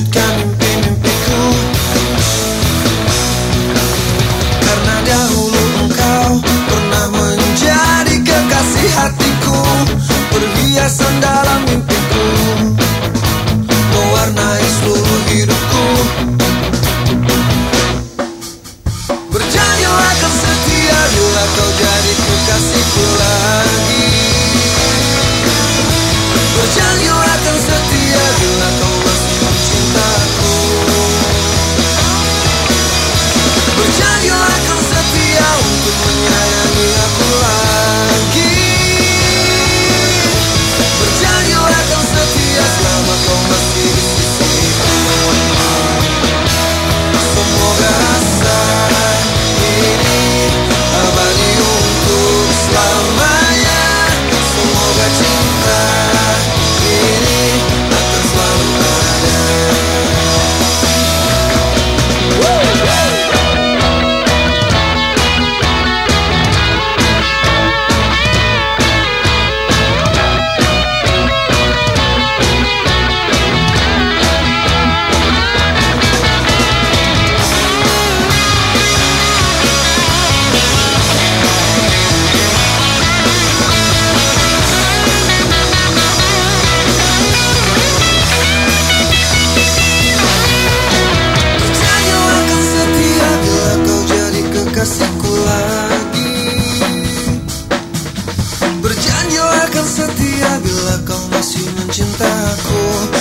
wujudkan mimpi-mimpiku Karena dahulu engkau pernah menjadi kekasih hatiku. Perhiasan dalam Bila kau masih mencintaku